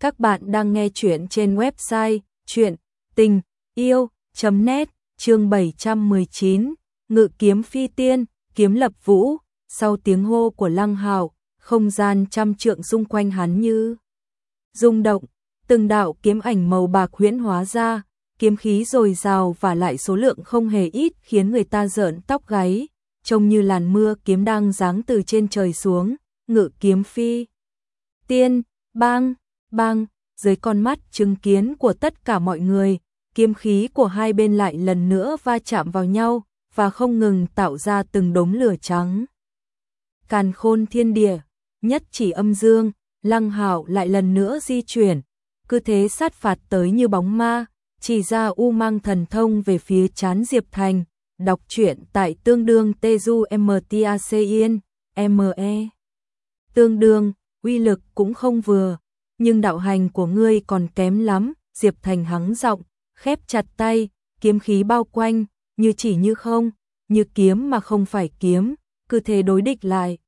Các bạn đang nghe chuyện trên website chuyện tình yêu.net chương 719 Ngự kiếm phi tiên, kiếm lập vũ, sau tiếng hô của lăng hạo, không gian trăm trượng xung quanh hắn như rung động, từng đạo kiếm ảnh màu bạc huyễn hóa ra, kiếm khí dồi dào và lại số lượng không hề ít khiến người ta rợn tóc gáy, trông như làn mưa kiếm đang giáng từ trên trời xuống, ngự kiếm phi. Tiên, bang, bang, dưới con mắt chứng kiến của tất cả mọi người, kiếm khí của hai bên lại lần nữa va chạm vào nhau và không ngừng tạo ra từng đống lửa trắng. Càn khôn thiên địa, nhất chỉ âm dương, lăng hạo lại lần nữa di chuyển, cứ thế sát phạt tới như bóng ma, chỉ ra u mang thần thông về phía chán Diệp Thành, đọc truyện tại tương đương Teju MTACIN, ME. Tương đương, uy lực cũng không vừa, nhưng đạo hành của ngươi còn kém lắm, Diệp Thành hắng giọng, khép chặt tay, kiếm khí bao quanh, như chỉ như không, như kiếm mà không phải kiếm, cứ thế đối địch lại.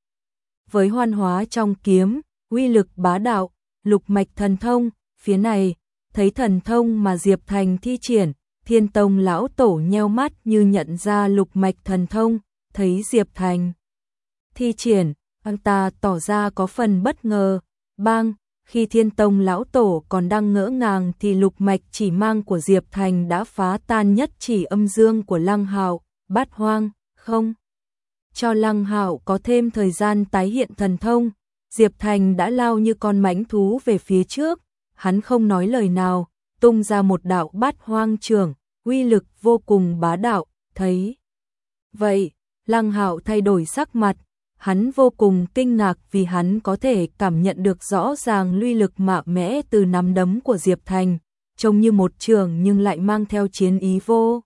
Với hoan hóa trong kiếm, uy lực bá đạo, lục mạch thần thông, phía này, thấy thần thông mà Diệp Thành thi triển, Thiên Tông lão tổ nheo mắt như nhận ra lục mạch thần thông, thấy Diệp Thành thi triển, anh ta tỏ ra có phần bất ngờ, bang, khi Thiên Tông lão tổ còn đang ngỡ ngàng thì lục mạch chỉ mang của Diệp Thành đã phá tan nhất chỉ âm dương của Lăng Hạo, bát hoang, không. Cho Lăng Hạo có thêm thời gian tái hiện thần thông, Diệp Thành đã lao như con mãnh thú về phía trước, hắn không nói lời nào, tung ra một đạo bát hoang trường, uy lực vô cùng bá đạo, thấy. Vậy, Lăng Hạo thay đổi sắc mặt, hắn vô cùng kinh ngạc vì hắn có thể cảm nhận được rõ ràng luy lực mạ mẽ từ nắm đấm của Diệp Thành, trông như một trường nhưng lại mang theo chiến ý vô.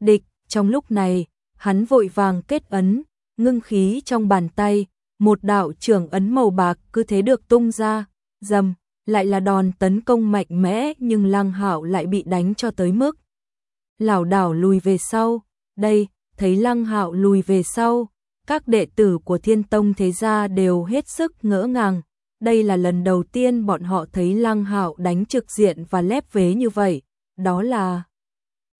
Địch, trong lúc này, hắn vội vàng kết ấn, ngưng khí trong bàn tay, một đạo trường ấn màu bạc cứ thế được tung ra, dầm, lại là đòn tấn công mạnh mẽ nhưng Lăng Hạo lại bị đánh cho tới mức lảo đảo lùi về sau. Đây, thấy Lăng Hạo lùi về sau, các đệ tử của Thiên Tông thế gia đều hết sức ngỡ ngàng. Đây là lần đầu tiên bọn họ thấy Lăng Hạo đánh trực diện và lép vế như vậy, đó là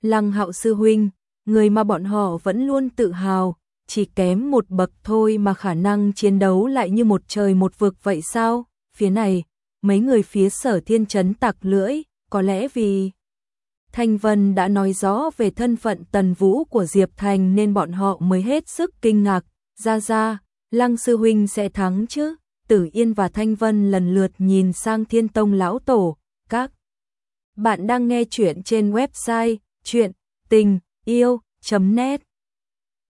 Lăng Hạo sư huynh, người mà bọn họ vẫn luôn tự hào, chỉ kém một bậc thôi mà khả năng chiến đấu lại như một trời một vực vậy sao? Phía này, mấy người phía sở thiên chấn tặc lưỡi, có lẽ vì Thanh Vân đã nói rõ về thân phận tần vũ của Diệp Thành nên bọn họ mới hết sức kinh ngạc, ra ra, Lăng Sư Huynh sẽ thắng chứ, Tử Yên và Thanh Vân lần lượt nhìn sang Thiên Tông Lão Tổ, các bạn đang nghe chuyện trên website chuyện tình yêu.net